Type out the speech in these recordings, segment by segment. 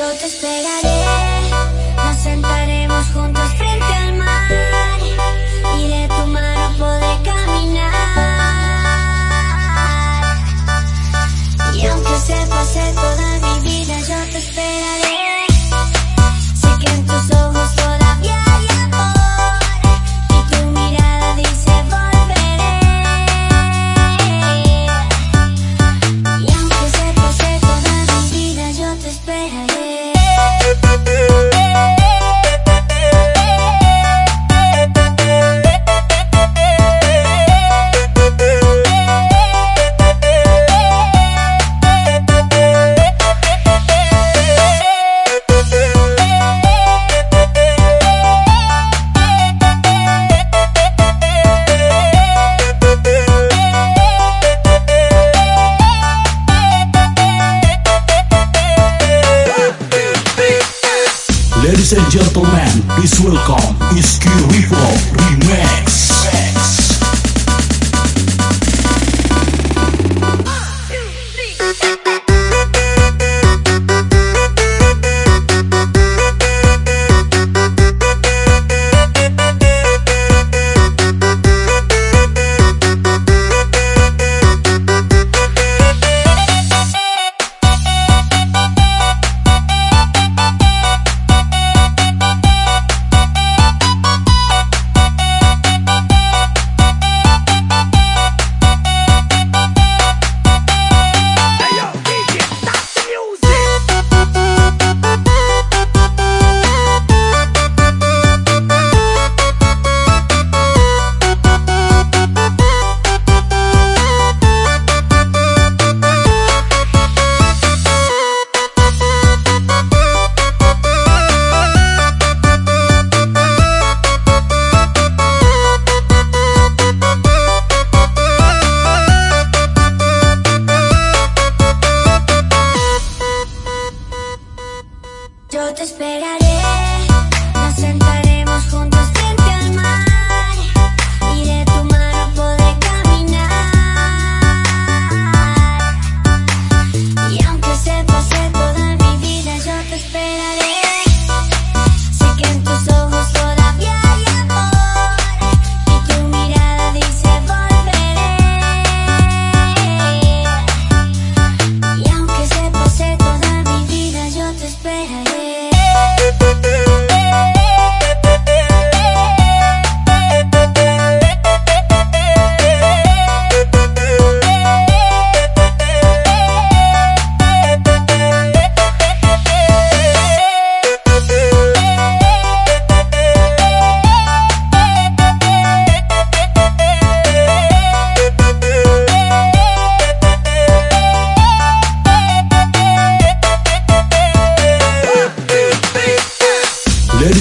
Yo te esperaré, nos sentaremos juntos frente al mar y de tu mano podré caminar. Y aunque se pase toda mi vida, yo te esperaré. Ladies and gentlemen, please welcome Iski Rivo Remix. Yo te esperaré, nos sentaremos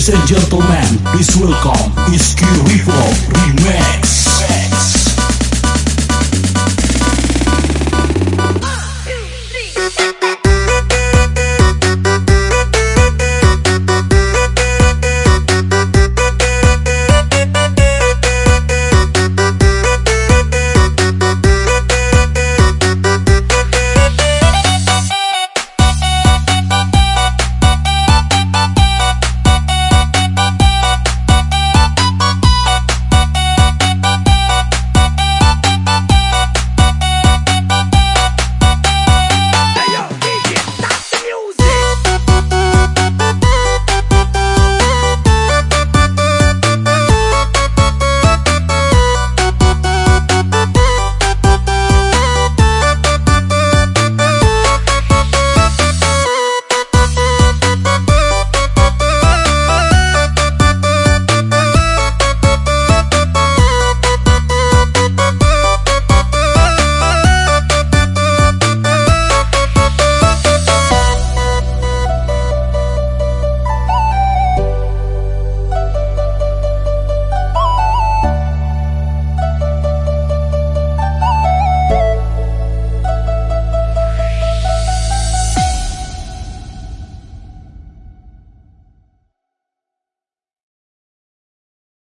Ladies and gentlemen, please welcome Iski Reform.